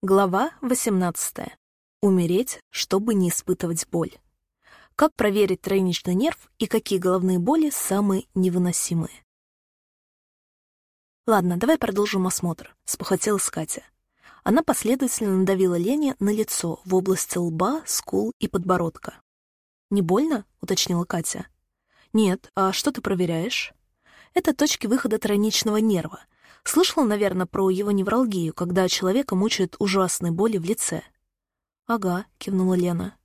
Глава 18. Умереть, чтобы не испытывать боль. Как проверить тройничный нерв и какие головные боли самые невыносимые? Ладно, давай продолжим осмотр, спохотелась Катя. Она последовательно надавила Лене на лицо в области лба, скул и подбородка. «Не больно?» — уточнила Катя. «Нет, а что ты проверяешь?» «Это точки выхода тройничного нерва — Слышала, наверное, про его невралгию, когда человека мучают ужасные боли в лице. «Ага», — кивнула Лена.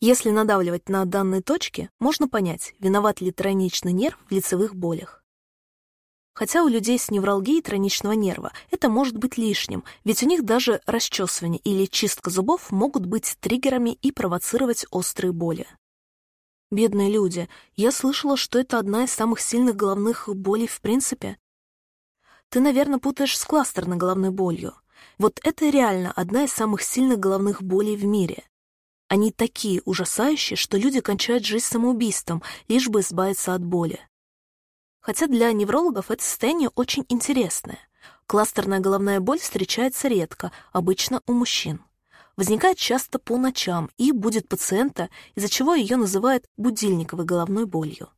«Если надавливать на данные точки, можно понять, виноват ли тройничный нерв в лицевых болях. Хотя у людей с невралгией тройничного нерва это может быть лишним, ведь у них даже расчесывание или чистка зубов могут быть триггерами и провоцировать острые боли. Бедные люди, я слышала, что это одна из самых сильных головных болей в принципе. Ты, наверное, путаешь с кластерной головной болью. Вот это реально одна из самых сильных головных болей в мире. Они такие ужасающие, что люди кончают жизнь самоубийством, лишь бы избавиться от боли. Хотя для неврологов это состояние очень интересное. Кластерная головная боль встречается редко, обычно у мужчин. Возникает часто по ночам и будет пациента, из-за чего ее называют будильниковой головной болью.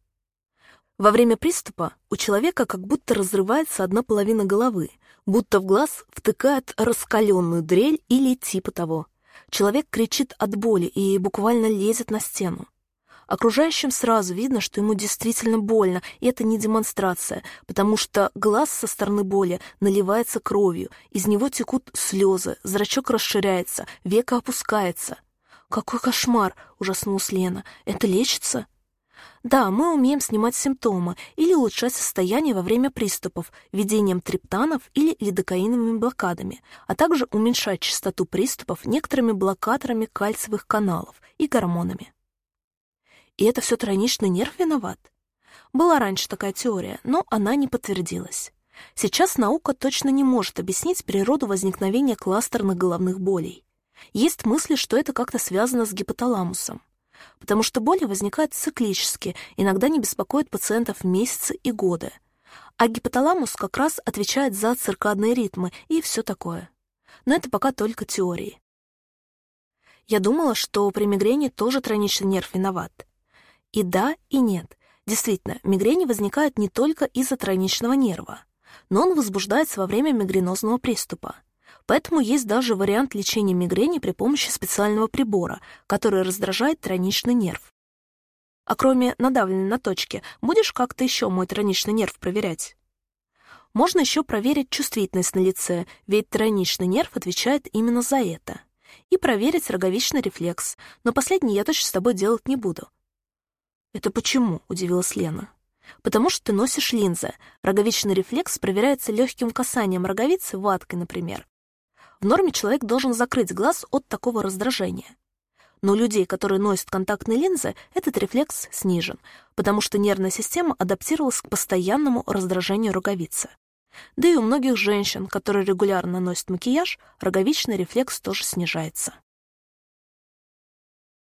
Во время приступа у человека как будто разрывается одна половина головы, будто в глаз втыкают раскаленную дрель или типа того. Человек кричит от боли и буквально лезет на стену. Окружающим сразу видно, что ему действительно больно, и это не демонстрация, потому что глаз со стороны боли наливается кровью, из него текут слезы, зрачок расширяется, века опускается. «Какой кошмар!» — ужаснулась Лена. «Это лечится?» Да, мы умеем снимать симптомы или улучшать состояние во время приступов введением триптанов или лидокаиновыми блокадами, а также уменьшать частоту приступов некоторыми блокаторами кальциевых каналов и гормонами. И это все тройничный нерв виноват? Была раньше такая теория, но она не подтвердилась. Сейчас наука точно не может объяснить природу возникновения кластерных головных болей. Есть мысли, что это как-то связано с гипоталамусом потому что боли возникают циклически, иногда не беспокоят пациентов месяцы и годы. А гипоталамус как раз отвечает за циркадные ритмы и все такое. Но это пока только теории. Я думала, что при мигрени тоже тройничный нерв виноват. И да, и нет. Действительно, мигрени возникают не только из-за тройничного нерва, но он возбуждается во время мигренозного приступа. Поэтому есть даже вариант лечения мигрени при помощи специального прибора, который раздражает тройничный нерв. А кроме надавливания на точки, будешь как-то еще мой тройничный нерв проверять? Можно еще проверить чувствительность на лице, ведь тройничный нерв отвечает именно за это. И проверить роговичный рефлекс, но последний я точно с тобой делать не буду. «Это почему?» — удивилась Лена. «Потому что ты носишь линзы. Роговичный рефлекс проверяется легким касанием роговицы ваткой, например. В норме человек должен закрыть глаз от такого раздражения. Но у людей, которые носят контактные линзы, этот рефлекс снижен, потому что нервная система адаптировалась к постоянному раздражению роговицы. Да и у многих женщин, которые регулярно носят макияж, роговичный рефлекс тоже снижается.